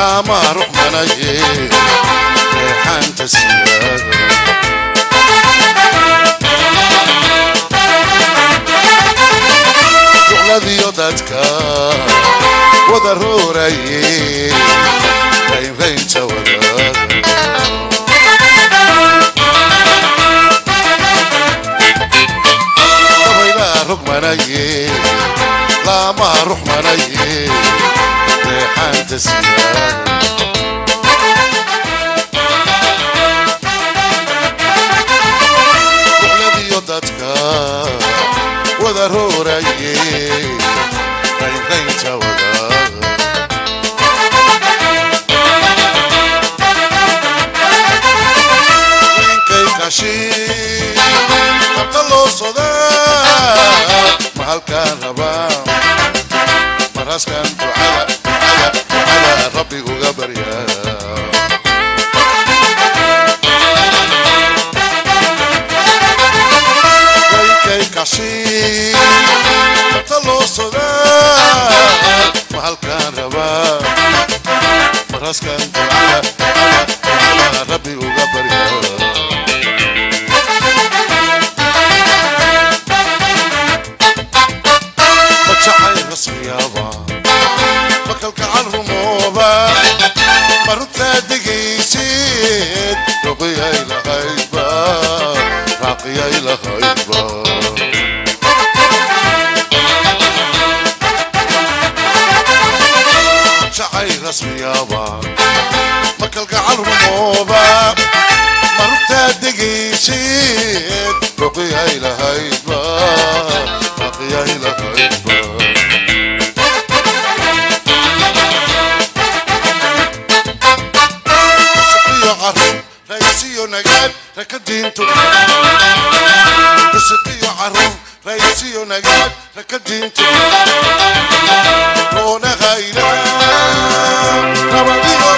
على ما رحنا نجيب ريحان تسير الذي يضعتك وضروري. بين لا تودك؟ ويلا رقم لا ما رحمني siyaada ducladiyo dadka wada rooraye raynraynta wadaaga winkay kashi qabta loo sodaa mahalkaan rabaa maraskan راسك على على على ربي وجبري بتشحي بكلك على الرموبة مرت دقيسيت ربي يلا makalkacan rumooba maruntaa degayseed roqiyay lahaydba raaqiyay lahaydba. Iyo carruur raysiyo nagaad raka diintu. Bisiqiyo carruur raysiyo nagaad raka diintu. Roona hayla rabadiyo